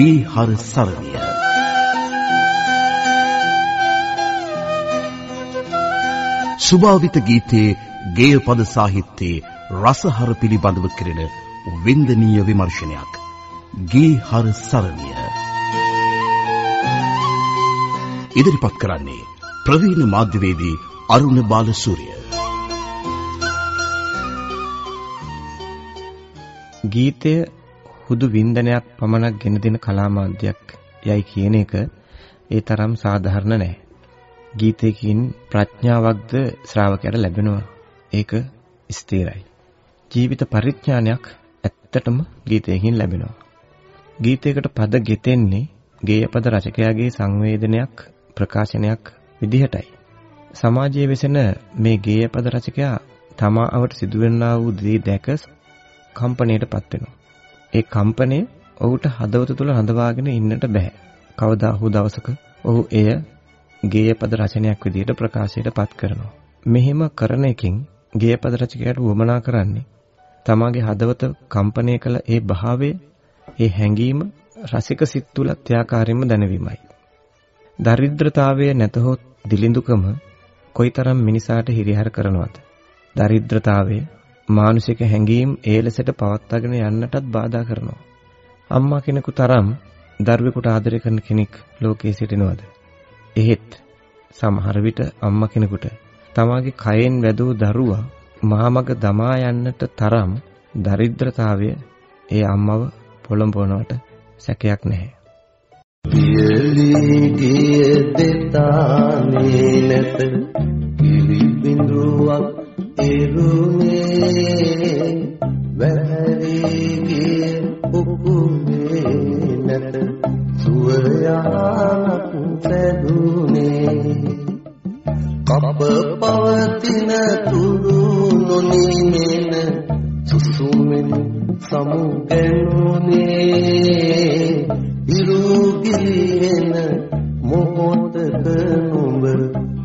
ගේ හර සරණිය සුභාවිත ගීතයේ ගේය පද සාහිත්‍යයේ රසහර පිළිබඳව කෙරෙන වින්දනීය විමර්ශනයක් ගේ හර සරණිය ඉදිරිපත් කරන්නේ ප්‍රවීණ මාධ්‍යවේදී අරුණ බාලසූරිය ගීතය හුදු වින්දනයක් පමණක් ගෙන දෙන කලාමාධ්‍යයක් යයි කියන එක ඒ තරම් සාධාරණ නැහැ. ගීතයකින් ප්‍රඥාවක්ද ශ්‍රාවකයාට ලැබෙනවා. ඒක ස්ථිරයි. ජීවිත පරිඥානයක් ඇත්තටම ගීතයකින් ලැබෙනවා. ගීතයකට පද ගෙතෙන්නේ ගේයපද රචකයාගේ සංවේදනයක් ප්‍රකාශනයක් විදිහටයි. සමාජයේ වෙසෙන මේ ගේයපද රචකයා තමා අවට සිදුවෙනා වූ දේ දැක කම්පණයටපත් වෙනවා. ඒ කම්පණය ඔහුට හදවත තුළ රඳවාගෙන ඉන්නට බෑ. කවදා හෝ දවසක ඔහු එය ගේයපද රචනයක් විදිහට ප්‍රකාශයටපත් කරනවා. මෙහෙම කරන එකෙන් ගේයපද රචකයාට වමනා කරන්නේ තමාගේ හදවත කම්පණය කළ ඒ භාවය, ඒ හැඟීම රසික සිත් තුළ ත්‍යාකාරයෙන්ම දැනවීමයි. දරිද්‍රතාවය නැතහොත් දිලිඳුකම කොයිතරම් මිනිසාට හිරිහැර කරනවද? දරිද්‍රතාවය මානසික හැඟීම් ඒ ලෙසට පවත්වාගෙන යන්නටත් බාධා කරනවා. අම්මා කෙනෙකු තරම් දරුවෙකුට ආදරය කරන කෙනෙක් ලෝකයේ සිටිනවද? එහෙත් සමහර විට අම්මා කෙනෙකුට තමාගේ කයෙන් වැදූ දරුවා මහමග දමා යන්නට තරම් දරිද්‍රතාවය ඒ අම්මව පොළඹවනවට සැකයක් නැහැ. පියලී ගිය දෙතානේ නැත කිරි බිඳුවක් එරුනේ වැරි ගිය උකුනේ නැත සුවයානක් සැදුනේ කප පවතින තුරු නොනිමෙන සුසුමෙන් සමුගැනුනේ ඉරුගිලින මොහොතක නුඹ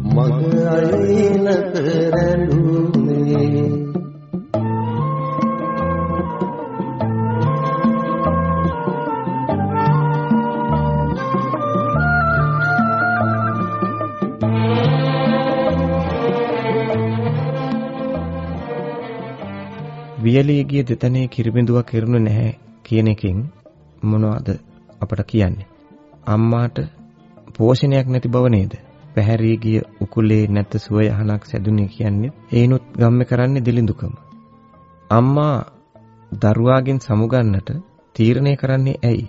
මග අයින කරඬුනේ වියලී ගිය දෙතනේ කිරිබිඳුවක් කෙරුණේ නැහැ කියන එකෙන් මොනවද අපට කියන්නේ? අම්මාට පෝෂණයක් නැති බව නේද? පැහැරී ගිය උකුලේ නැත සුව යහනක් සැදුනේ කියන්නේ ඒනොත් ගම්මේ කරන්නේ දිලිඳුකම. අම්මා දරුවාගෙන් සමුගන්නට තීරණය කරන්නේ ඇයි?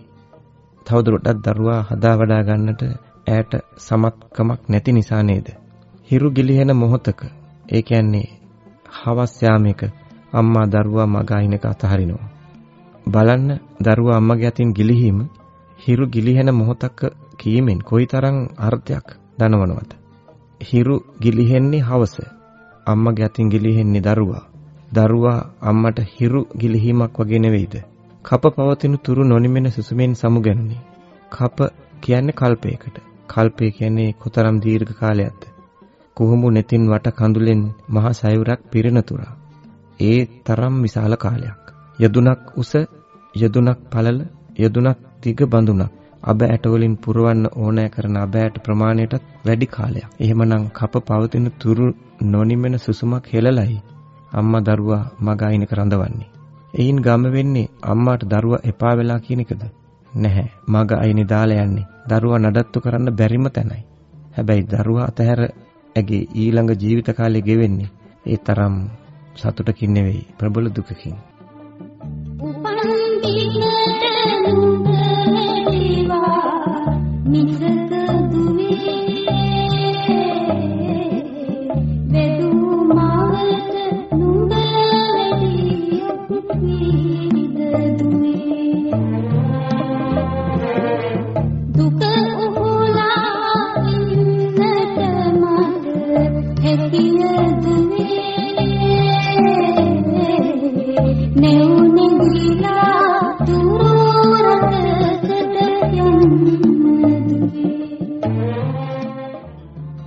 තවදුරටත් දරුවා හදා වඩා ගන්නට ඈට සමත්කමක් නැති නිසා නේද? හිරු ගිලිහෙන මොහොතක ඒ කියන්නේ හවස් යාමයක අම්මා දරුවා මග අයිනක අතහරිනවා. බලන්න දරුවා අම්මගේ අතින් ගිලිහීම හිරු ගිලිහෙන මොහොතක කීමෙන් කොයිතරම් අර්ථයක් දනවනවද? හිරු ගිලිහෙන්නේ හවස. අම්මගේ අතින් ගිලිහෙන්නේ දරුවා. දරුවා අම්මට හිරු ගිලිහීමක් වගේ නෙවෙයිද? කප පවතින තුරු නොනිමෙන සුසුමෙන් සමුගැනුනේ. කප කියන්නේ කල්පයකට. කල්පය කියන්නේ කොතරම් දීර්ඝ කාලයක්ද? කුහුඹු netin වට කඳුලෙන් මහා සයුරක් පිරෙන තුරා. ඒ තරම් විශාල කාලයක්. යදුනක් උස, යදුනක් පළල, යදුනක් දිග බඳුනක් අබ ඇට වලින් පුරවන්න ඕනෑ කරන අබ ඇට ප්‍රමාණයටත් වැඩි කාලයක්. එහෙමනම් කප පවතින තුරු නොනිමෙන සුසුමක් හෙලලයි අම්මා දරුවා මග අයිනක රඳවන්නේ. එයින් ගම වෙන්නේ අම්මාට දරුවා එපා වෙලා කියන එකද? නැහැ. මග අයිනේ දාලා යන්නේ. දරුවා නඩත්තු කරන්න බැරිම තැනයි. හැබැයි දරුවා අතහැර ඇගේ ඊළඟ ජීවිත කාලය ගෙවෙන්නේ ඒ තරම් සතුටකින් නෙවෙයි ප්‍රබල දුකකින්.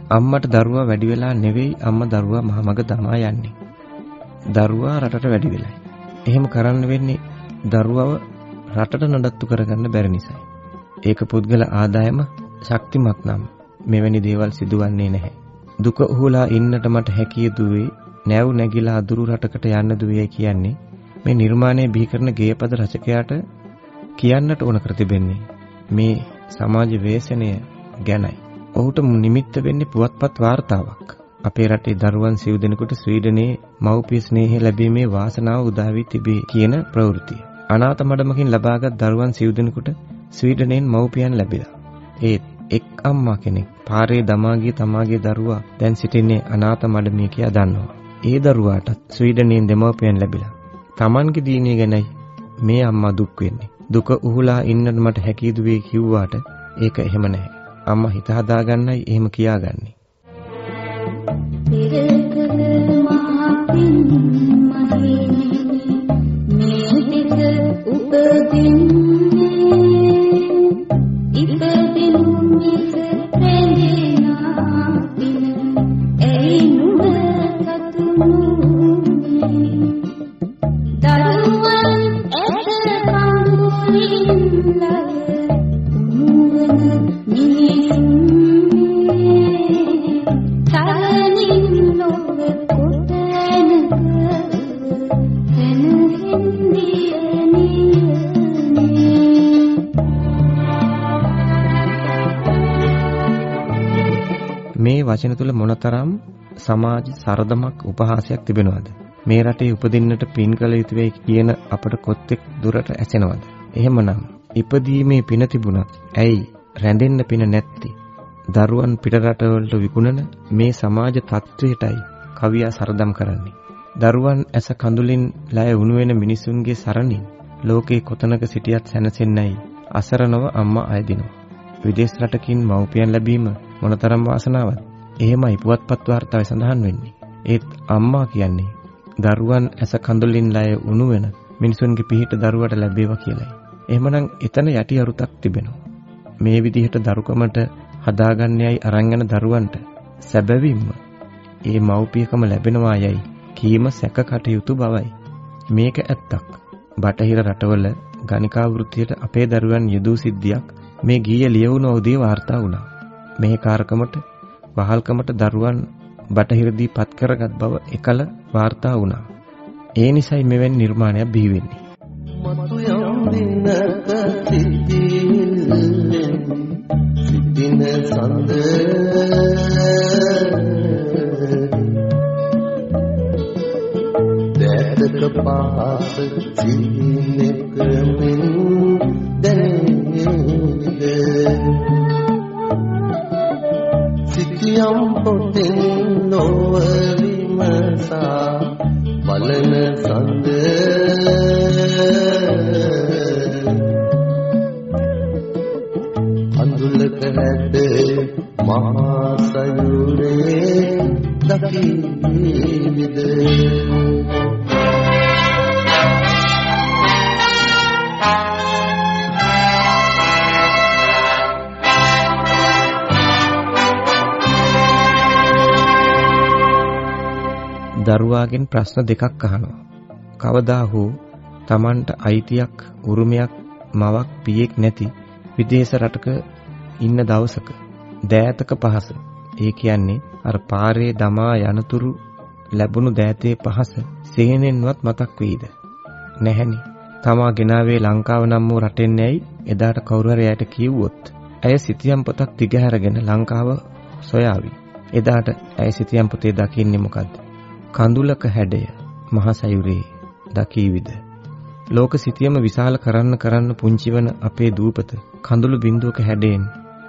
අම්මට දරුවා වැඩි වෙලා නෙවෙයි අම්මා දරුවා මහමග දමා යන්නේ. දරුවා රටට වැඩි වෙලයි. එහෙම කරන්න වෙන්නේ දරුවව රටට නඩත්තු කරගන්න බැරි නිසායි. ඒක පුද්ගල ආදායම ශක්තිමත් නම් මෙවැනි දේවල් සිදුවන්නේ නැහැ. දුක උහුලා ඉන්නට මට හැකිය දුවේ නැව් නැගිලා අදුරු රටකට යන්න දුවේ කියන්නේ මේ නිර්මාණය බිහි කරන ගේපද රචකයාට කියන්නට ඕන කර තිබෙන්නේ මේ සමාජ වේසනය ගැනයි. ඔහුට නිමිත්ත වෙන්නේ පුවත්පත් වාර්තාවක්. අපේ රටේ දරුවන් සිව් දෙනෙකුට ස්වීඩනයේ මව්පිය ස්නේහය ලැබීමේ වාසනාව උදා වී තිබේ කියන ප්‍රවෘත්තිය. අනාථ මඩමකින් ලබාගත් දරුවන් සිව් දෙනෙකුට ස්වීඩනයෙන් මව්පියන් ලැබිලා. ඒත් එක් අම්මා කෙනෙක් පාරේ දමා ගිය තමාගේ දරුවා දැන් සිටින්නේ අනාථ මඩමිය කියා දන්නවා. ඒ දරුවාටත් ස්වීඩනයෙන් දෙමව්පියන් ලැබිලා. Tamanගේ දිනිය ගැනයි මේ අම්මා දුක් වෙන්නේ. දුක උහුලා ඉන්නට මට හැකි දුවේ කිව්වාට ඒක එහෙම නැහැ. අම්මා හිත හදාගන්නයි එහෙම කියාගන්නේ. පෙරකල මහපින් මහිනේ මේ දෙක උපදින්නේ මේ වචන තුල මොනතරම් සමාජ සරදමක් උපහාසයක් තිබෙනවද? මේ රටේ උපදින්නට පින් කළ යුතු වෙයි කියන අපට කොත්තෙක් දුරට ඇසෙනවද? එහෙමනම් ඉපදීමේ පින තිබුණත් ඇයි රැඳෙන්න පින නැත්තේ? දරුවන් පිට රටවලට විකුණන මේ සමාජ තත්ත්වයටයි කවියා සරදම් කරන්නේ. දරුවන් ඇස කඳුලින් ලය උණු වෙන මිනිසුන්ගේ සරණින් ලෝකේ කොතනක සිටියත් සැනසෙන්නයි අසරණව අම්මා අයදිනවා. විදේශ රටකින් මව්පියන් ලැබීම මොනතරම් වාසනාවක්ද? එහෙමයි පුවත්පත් වාර්තාවේ සඳහන් වෙන්නේ. ඒත් අම්මා කියන්නේ දරුවන් ඇස කඳුලින් ලය උණු වෙන මිනිසුන්ගේ පිහිට දරුවට ලැබේවා කියලයි. එහෙමනම් එතන යටි අරුතක් තිබෙනවා. මේ විදිහට දරුකමට හදාගන්නේයි අරන් යන දරුවන්ට සැබවින්ම ඒ මව්පියකම ලැබෙනවා යයි කීම සැක කටයුතු බවයි. මේක ඇත්තක්. බටහිර රටවල ගණිකා වෘත්තියට අපේ දරුවන් යෙදූ සිද්ධියක් මේ ගීය ලියවුණ උදේ වාර්තා වුණා. මේ කාර්කමට වහල්කමට දරුවන් බටහිරදී පත් කරගත් බව එකල වාර්තා වුණා. ඒ නිසයි මෙවැනි නිර්මාණයක් බිහි වෙන්නේ. මතු යම් දිනක සිටිල්ලෙන් සිටින සඳ දැතක පහස සිහිනෙක මෙන් සිටියම් පොතෙන් නොව විමසා බලන සඳ. අඳුලක හැද මහා සයුරේ දකිවිද දරුවාගෙන් ප්‍රශ්න දෙකක් අහනවා. කවදා හෝ Tamanට අයිතියක්, උරුමයක්, මවක්, පියෙක් නැති විදේශ රටක ඉන්න දවසක දෑතක පහස. ඒ කියන්නේ අර පාරේ දමා යනතුරු ලැබුණු දෑතේ පහස සිහිනෙන්වත් මතක් වෙයිද? නැහැනි. තමා ගෙනාවේ ලංකාව නම් වූ රටෙන් ඇයි එදාට කවුරු හරි ඇයට කිව්වොත් ඇය සිතියම් පොතක් දිගහැරගෙන ලංකාව සොයාවි. එදාට ඇය සිතියම් පොතේ දකින්නේ මොකද්ද? කඳුලක හැඩය මහ සයුරේ දකීවිද. ලෝක සිතියම විශාල කරන්න කරන්න පුංචිවන අපේ දූපත කඳුළු බිඳුවක හැඩයෙන්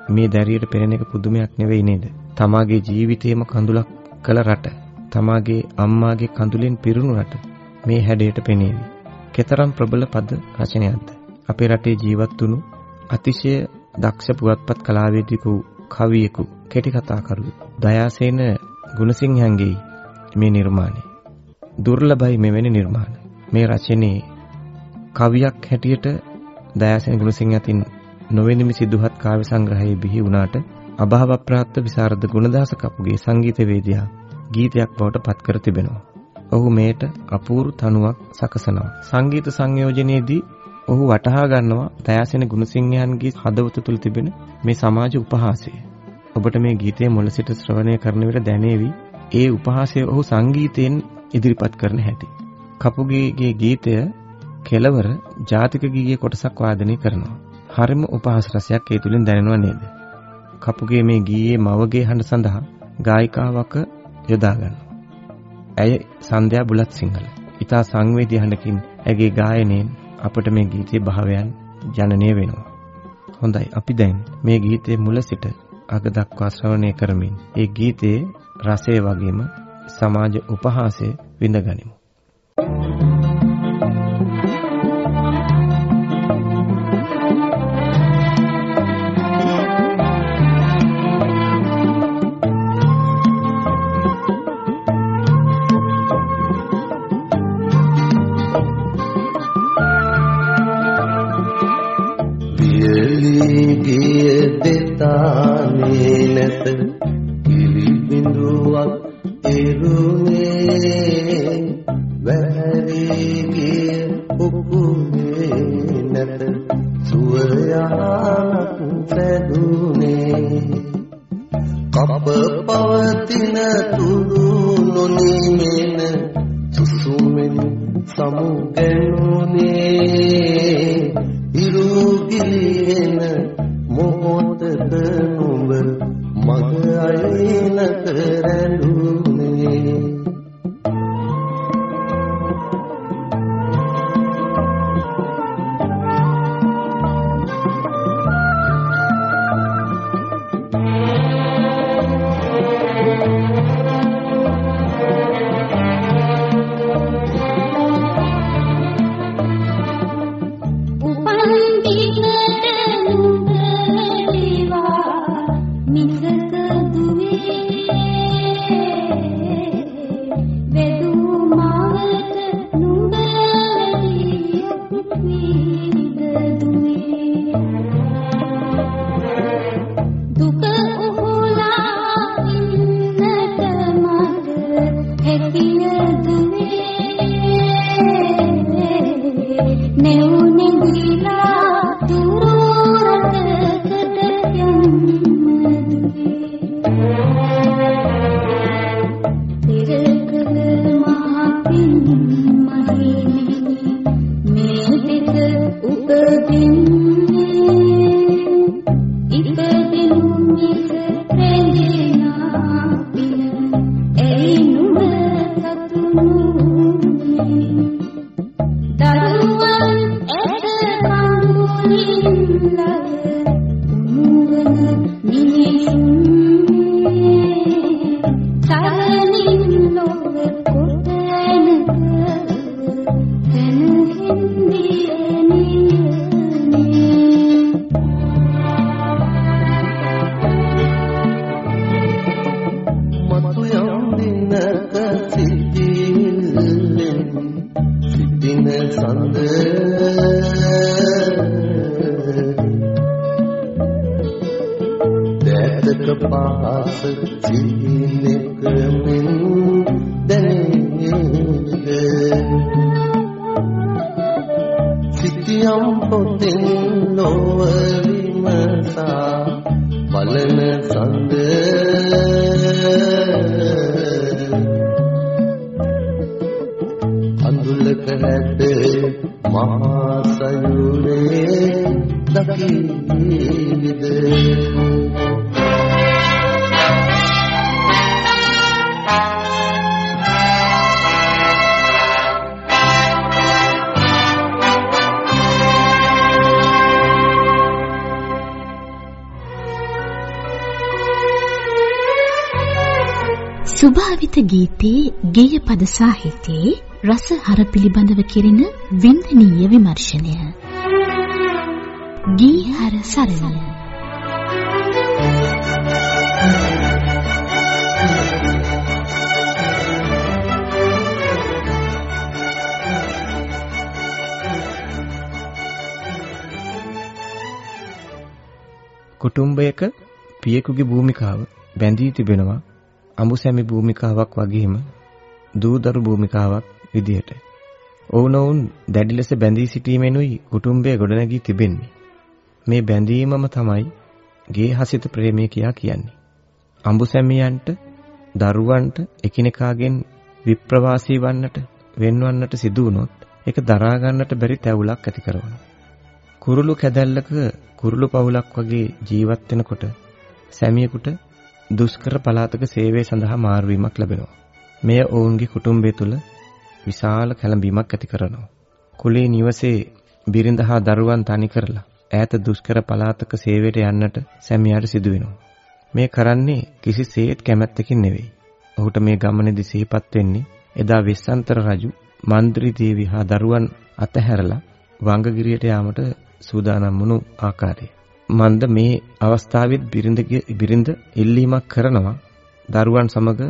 මේ දැරියට පෙනෙන එක පුදුමයක් නෙවෙයි නේද? තමාගේ ජීවිතේම කඳුලක් කළ රට තමාගේ අම්මාගේ කඳුලෙන් පිරුණු රට මේ හැඩයට පෙනේවි. කෙතරම් ප්‍රබල පද රචනයක්ද? අපේ රටේ ජීවත් වුණු අතිශය දක්ෂ පුවත්පත් කලාවේදිකු කවියෙකු කෙටි කතාකරුවෙකු. දයාසේන ගුණසිංහන්ගේ මේ නිර්මාණය. දුර්ලභයි මෙවැනි නිර්මාණ. මේ රචනයේ කවියක් හැටියට දයාසෙන ගුණසිංහ අතින් නොවෙනමි සිදුහත් කාව්‍ය සංග්‍රහයේ බිහි වුණාට අභාව ප්‍රාප්ත විසරද ගුණදාස කපුගේ සංගීතවේදියා ගීතයක් බවට පත් කර තිබෙනවා. ඔහු මේට අපූර්ව තනුවක් සකසනවා. සංගීත සංයෝජනයේදී ඔහු වටහා ගන්නවා දයාසෙන ගුණසිංහයන්ගේ හදවත තුල තිබෙන මේ සමාජ උපහාසය. ඔබට මේ ගීතයේ මුල සිට ශ්‍රවණය කරන විට දැනේවි ඒ උපහාසය ඔහු සංගීතයෙන් ඉදිරිපත් කරන හැටි. කපුගේගේ ගීතය කෙලවර ජාතික ගීයේ කොටසක් වාදනය කරනවා. හරිම උපහාස රසයක් ඒ තුලින් දැනෙනව නේද? කපුගේ මේ ගීයේ මවගේ හඬ සඳහා ගායිකාවක යොදා ගන්නවා. ඇය සන්ධ්‍යා බුලත් සිංහල. ඊතා සංවේදී හඬකින් ඇගේ ගායනයෙන් අපට මේ ගීතයේ භාවයන් ජනනය වෙනවා. හොඳයි අපි දැන් මේ ගීතයේ මුල සිට අග දක්වා ශ්‍රවණය කරමින් ඒ ගීතයේ රසය වගේම සමාජ උපහාසය විඳගනිමු. වියලී ගිය දෙතානේ නැත සඳ දැතක පහස සිහිනෙක මෙන් දැනේද සිටියම් පොතෙන් නොව විමසා බලන සඳ අඳුලක හැද මහා සයුරේ දකිවිද සුභාවිත ගීතයේ ගේය පද සාහිත්‍යයේ රස හර පිළිබඳව කෙරෙන වින්දනීය විමර්ශනය. ගී හර සරණය. කුටුම්බයක පියෙකුගේ භූමිකාව බැඳී තිබෙනවා අඹුසැමි භූමිකාවක් වගේම දූදරු භූමිකාවක් විදිහට. ඔවුනොවුන් දැඩි ලෙස බැඳී සිටීමෙනුයි කුටුම්බය ගොඩනැගී තිබෙන්නේ. මේ බැඳීමම තමයි ගේ හසිත ප්‍රේමය කියා කියන්නේ. අඹුසැමියන්ට දරුවන්ට එකිනෙකාගෙන් විප්‍රවාසී වන්නට වෙන්වන්නට සිදු වුණොත් ඒක දරා ගන්නට බැරි තැවුලක් ඇති කරනවා. කුරුළු කැදැල්ලක කුරුළු පවුලක් වගේ ජීවත් වෙනකොට සැමියෙකුට දුෂ්කර පළාතක සේවය සඳහා මාරුවීමක් ලැබෙනවා. මෙය ඔවුන්ගේ කුටුම්බය තුළ විශාල කැළඹීමක් ඇති කරනවා. කුලේ නිවසේ බිරිඳ හා දරුවන් තනි කරලා ඈත දුෂ්කර පළාතක සේවයට යන්නට සැමියාට සිදු වෙනවා. මේ කරන්නේ කිසිසේත් කැමැත්තකින් නෙවෙයි. ඔහුට මේ ගමනේදී සිහිපත් වෙන්නේ එදා වෙස්සන්තර රජු මන්ත්‍රී දේවි හා දරුවන් අතහැරලා වංගගිරියට යාමට සූදානම් වුණු ආකාරය. මන්ද මේ අවස්ථාවෙත් බිරිඳගේ බිරිඳ ඉල්ලීමක් කරනවා දරුවන් සමග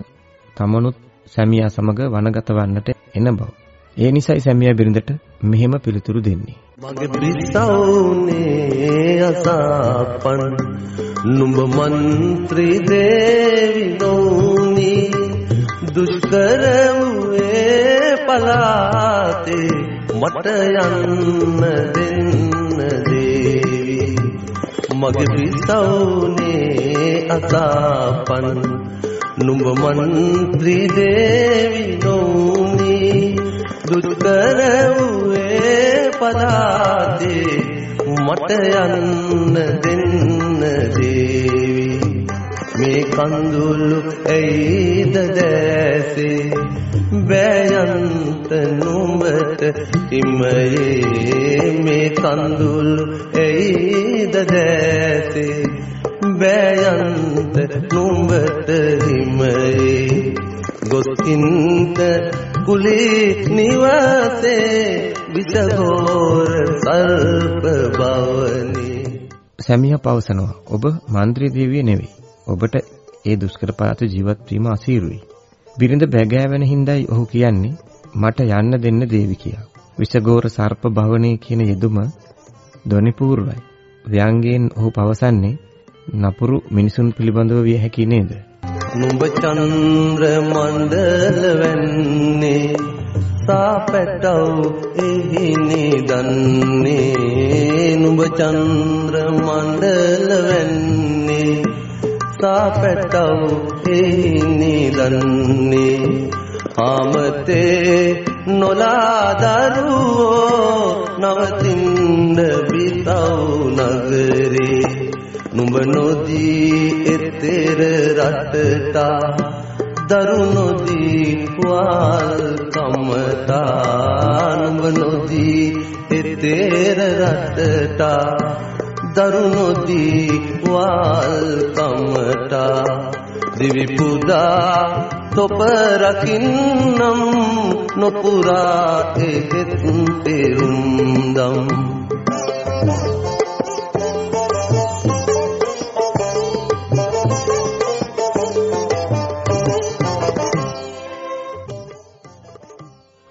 තමනුත් සැමියා සමග වනගත වන්නට එන බව. ඒ නිසයි සැමියා බිරිඳට මෙහෙම පිළිතුරු දෙන්නේ. මගේ බිස්සවුනේ අසපන් නුඹ මන්ත්‍රී දේවි නොනි දුෂ්කර වූයේ පලාතේ මට යන්න දෙන්න දේවි මගේ බිස්සවුනේ අසපන් නුඹ මන්ත්‍රී දේවි නොනි දුෂ්කර වූයේ පලාතේ මට යන්න දෙන්න දේවි මේ කඳුළු ඇයිද දැසේ බෑයන්ත නුඹට හිමයේ මේ කඳුළු ඇයිද දැසේ බෑයන්ත නුඹට හිමයේ ගොස්කින්ත කුලේ නිවාසේ විසගෝර සර්ප බවනේ සැමියා පවසනවා ඔබ මන්ත්‍රී දේවිය නෙවෙයි. ඔබට ඒ දුෂ්කර පළාත ජීවත් වීම අසීරුයි. බිරිඳ බැගෑවෙන හිඳයි ඔහු කියන්නේ මට යන්න දෙන්න දේවි කියා. විසගෝර සර්ප භවනේ කියන යෙදුම ධ්වනිපූර්වයි. ව්‍යංගයෙන් ඔහු පවසන්නේ නපුරු මිනිසුන් පිළිබඳව විය හැකි නේද? නුඹ චන්ද්‍ර මණ්ඩල වෙන්නේ සාපැටව එහි නිදන්නේ. නුඹ චන්ද්‍ර මණ්ඩල වෙන්නේ සාපැටව එහි නිදන්නේ. ආමතේ නොලා දරුවෝ නවතින්න බිතව් නගරේ. නුඹ නොදී එතෙර රටටා දරු නොදී වාල් කමතා නුඹ නොදී එතෙර රටටා දරු නොදී වාල් කමතා දිවි පුදා තොප රකින්නම් නොපුරා එහෙත් පෙරුම්දම්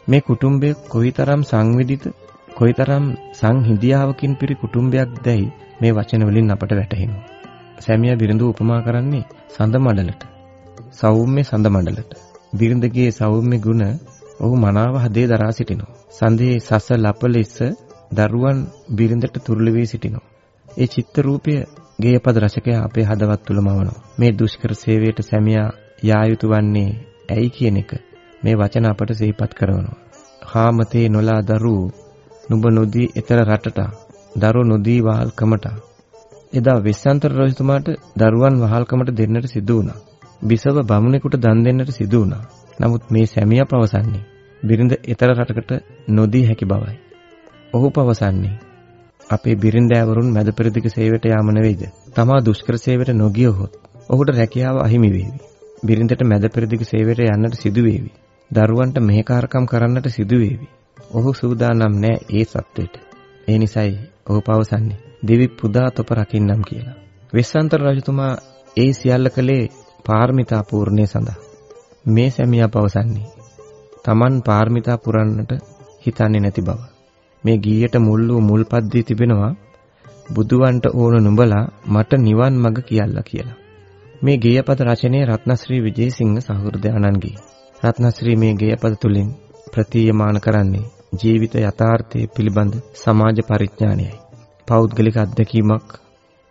මේ කුටුම්බය කොයිතරම් සංවිධිත කොයිතරම් සංහිඳියාවකින් පිරි කුටුම්බයක් දැයි මේ වචන වලින් අපට වැටහෙනවා. සැමියා බිරිඳ උපමා කරන්නේ සඳ මඩලට. සෞම්‍ය සඳ මඩලට. බිරිඳගේ සෞම්‍ය ගුණ ඔහු මනාව හදේ දරා සිටිනවා. සඳේ සස ලපලෙස දරුවන් බිරිඳට තුරුළු වී සිටිනවා. ඒ චිත්ත රූපය ගේයපද රචකයා අපේ හදවත් තුල මවනවා. මේ දුෂ්කර සේවයට සැමියා යා යුතු වන්නේ ඇයි කියන එක මේ වචන අපට සිහිපත් කරනවා. හාමතේ නොලා දරු නුඹ නොදී ඊතර රටට දරු නොදී වහල්කමට එදා වෙස්සන්තර රජතුමාට දරුවන් වහල්කමට දෙන්නට සිදු වුණා. බිසව බමුණෙකුට දන් දෙන්නට සිදු වුණා. නමුත් මේ සැමියා පවසන්නේ බිරිඳ ඊතර රටකට නොදී හැකි බවයි. ඔහු පවසන්නේ අපේ බිරිඳෑවරුන් මැද පෙරදිග සේවයට යාම නෙවෙයිද? තමා දුෂ්කර සේවයට නොගියොත් ඔහුට රැකියාව අහිමි වේවි. බිරිඳට මැද පෙරදිග සේවයට යන්නට සිදු වේවි. දරුවන්ට මෙහෙකාරකම් කරන්නට සිදු වේවි. ඔහු සූදානම් නෑ ඒ සත්වෙට. ඒ නිසයි ඔහු පවසන්නේ දෙවි පුදා තොප රකින්නම් කියලා. වෙස්සන්තර රජතුමා ඒ සියල්ල කළේ පාරමිතා පූර්ණේ සඳහා. මේ සැමියා පවසන්නේ Taman පාරමිතා පුරන්නට හිතන්නේ නැති බව. මේ ගීයට මුල් වූ මුල්පත් දී තිබෙනවා බුදුවන්ට ඕන නුඹලා මට නිවන් මඟ කියල්ලා කියලා. මේ ගේයපද රචනයේ රත්නශ්‍රී විජේසිංහ සහෘදයාණන්ගේ. රත්නශ්‍රී මේ ගේයපද තුලින් ප්‍රතීයමාන කරන්නේ ජීවිත යථාර්ථය පිළිබඳ සමාජ පරිඥානයයි. පෞද්ගලික අත්දැකීමක්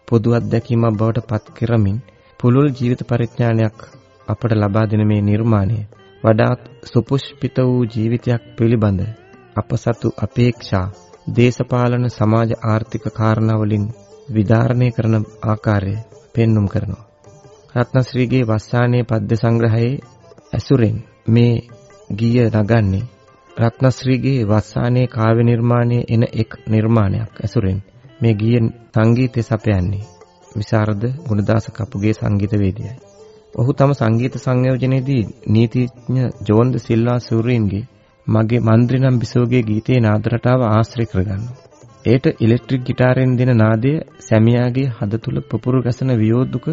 පොදු අත්දැකීමක් බවට පත් කරමින් පුළුල් ජීවිත පරිඥානයක් අපට ලබා දෙන මේ නිර්මාණය වඩාත් සුපුෂ්පිත වූ ජීවිතයක් පිළිබඳ අප සතු අපේක්ෂා දේශපාලන සමාජ ආර්ථික කාරණා වලින් විධාරණය කරන ආකාරය පෙන්눔 කරනවා. රත්නශ්‍රීගේ වස්සානයේ පද්‍ය සංග්‍රහයේ ඇසුරෙන් මේ ගීය නගන්නේ රත්නශ්‍රීගේ වස්සානයේ කාව්‍ය නිර්මාණයේ එන එක් නිර්මාණයක් ඇසුරෙන් මේ ගීය සංගීතය සපයන්නේ විශාරද ගුණදාස කපුගේ සංගීතවේදියයි. ඔහු තම සංගීත සංයෝජනයේදී නීතිඥ ජෝන්ද සිල්වා සූරීන්ගේ මගේ මන්ත්‍රී නම් බිසෝගේ ගීතයේ නාද රටාව ආශ්‍රය කරගන්නවා. ඒට ඉලෙක්ට්‍රික් ගිටාරෙන් දෙන නාදය සැමියාගේ හද තුල පුපුරු ගැසෙන වියෝදුක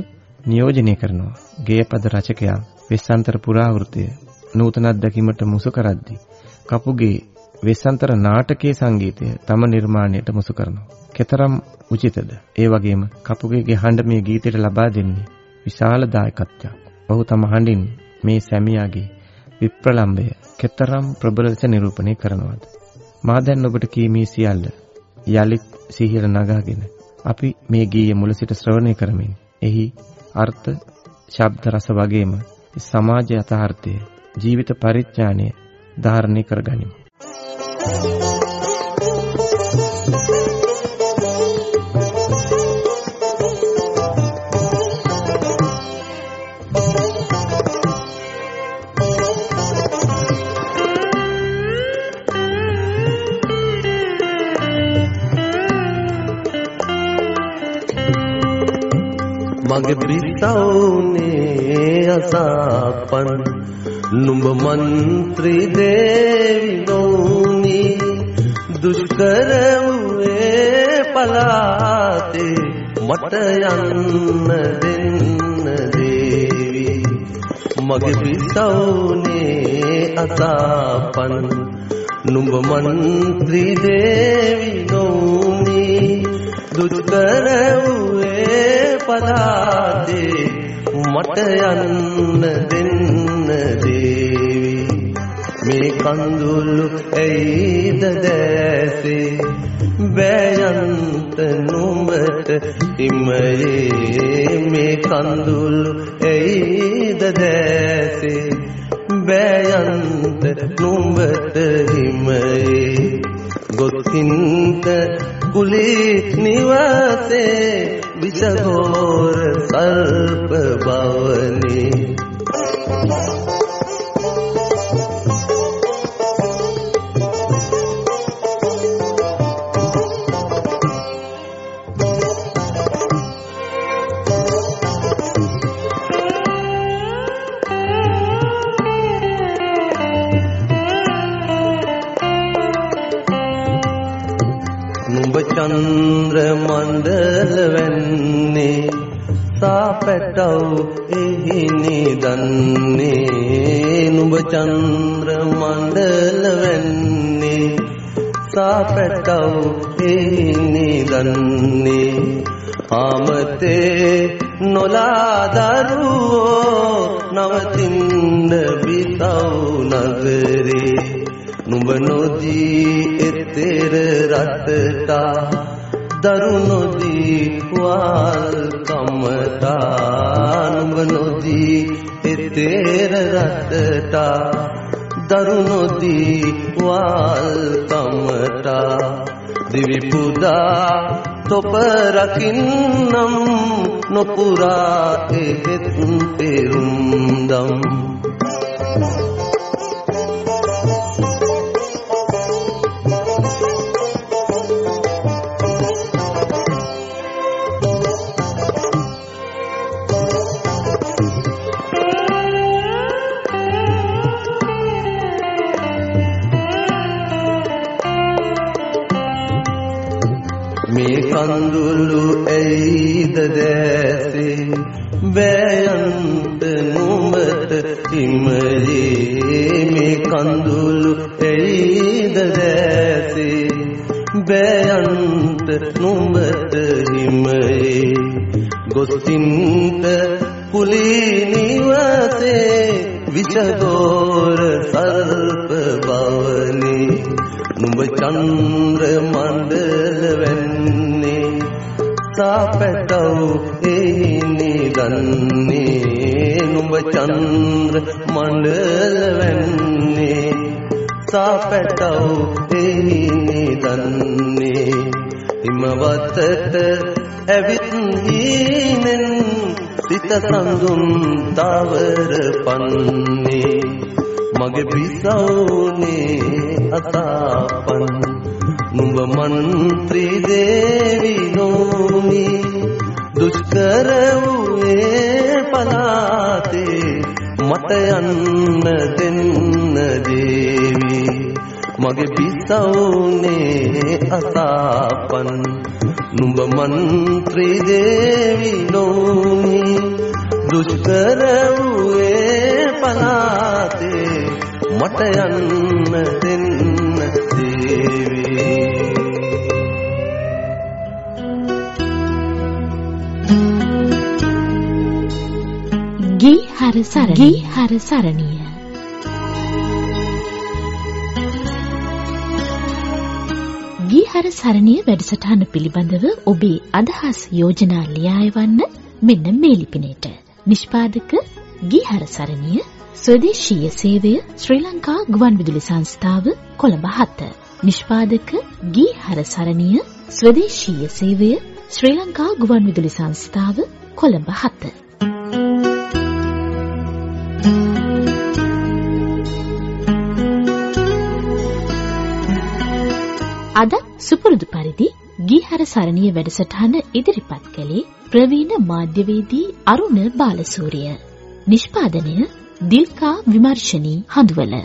නියෝජනය කරනවා. ගේයපද රචකයා වෙස්සන්තර පුරාවෘතය නූතන අත්දැකීමට මුසු කරද්දී කපුගේ වෙස්සන්තර නාටකයේ සංගීතය තම නිර්මාණයට මුසු කරනවා. කතරම් උචිතද? ඒ වගේම කපුගේගේ හඬ මේ ගීතයට ලබා දෙන්නේ විශාල දායකත්වයක්. ඔහු තම හඬින් මේ සැමියාගේ විප්‍රලම්භය කතරම් ප්‍රබල ලෙස නිරූපණය කරනවාද? මා දැන් ඔබට කීමේ සියල්ල යලිත් සිහියට නගාගෙන අපි මේ ගීය මුල සිට ශ්‍රවණය කරමින් එහි අර්ථ ශබ්ද රස වගේම සමාජ යථාර්ථය ජීවිත පරිඥානය ධාරණය කරගනිමු. මගේ බිස්සවුනේ අසපන් නුඹ මන්ත්‍රී දේවි නොනි දුෂ්කර වූේ පලාතේ මට යන්න දෙන්න දේවි. මගේ බිස්සවුනේ අසපන් නුඹ මන්ත්‍රී දේවි නොනි දුෂ්කර වූේ පලාදේ මට යන්න දෙන්න දේවි. මේ කඳුළු ඇයිද දැසේ? බෑයන්ත නුඹට හිමයේ මේ කඳුළු ඇයිද දැසේ? බෑයන්ත නුඹට හිමයේ ගොත්තින්ට කුලී නිවසේ විෂඝෝර සල්ප බවනේ රටටා දරු නොදී වාල් කමටා නුඹ නොදී එතෙර රටටා දරු නොදී වාල් කමටා දිවි පුදා තොප රකින්නම් නොපුරා එහෙත් පෙරුම්දම් මේ කඳුළු ඇයිද දැසේ බෑයන්ත නුඹට හිමලේ සාපැටව එහි නිදන්නේ හිමවතට ඇවිත් හීනෙන් සිත සඳුන් තවර පන්නේ. මගේ පිසවුනේ අසාපන් නුඹ මන්ත්‍රී දේවි නෝනි දුෂ්කර වූයේ පලාතේ මට යන්න දෙන්න දේවි. මගේ පිසවුනේ අසාපන් නුඹ මන්ත්‍රී දේවි නෝනි දුෂ්කර වූයේ පලාතේ මට යන්න දෙන්න දේවි. ගී හර සරණිය ගී හර සරණිය ගී හර සරණිය වැඩසටහන පිළිබඳව ඔබේ අදහස් යෝජනා ලියා එවන්න මෙන්න මේ ලිපිනයට නිෂ්පාදක ගී හර සරණිය ස්වදේශීය සේවය ශ්‍රී ලංකා ගුවන්විදුලි සංස්ථාව කොළඹ 7 නිෂ්පාදක ගී හර සරණිය ස්වදේශීය සේවය ශ්‍රී ලංකා ගුවන්විදුලි සංස්ථාව කොළඹ 7 සුපුරුදු පරිදි ගීහර සරණිය වැඩසටහන ඉදිරිපත් කළේ ප්‍රවීණ මාධ්‍යවේදී අරුණ බාලසූරිය. නිෂ්පාදනය දිල්කා විමර්ශනී හඳුවල.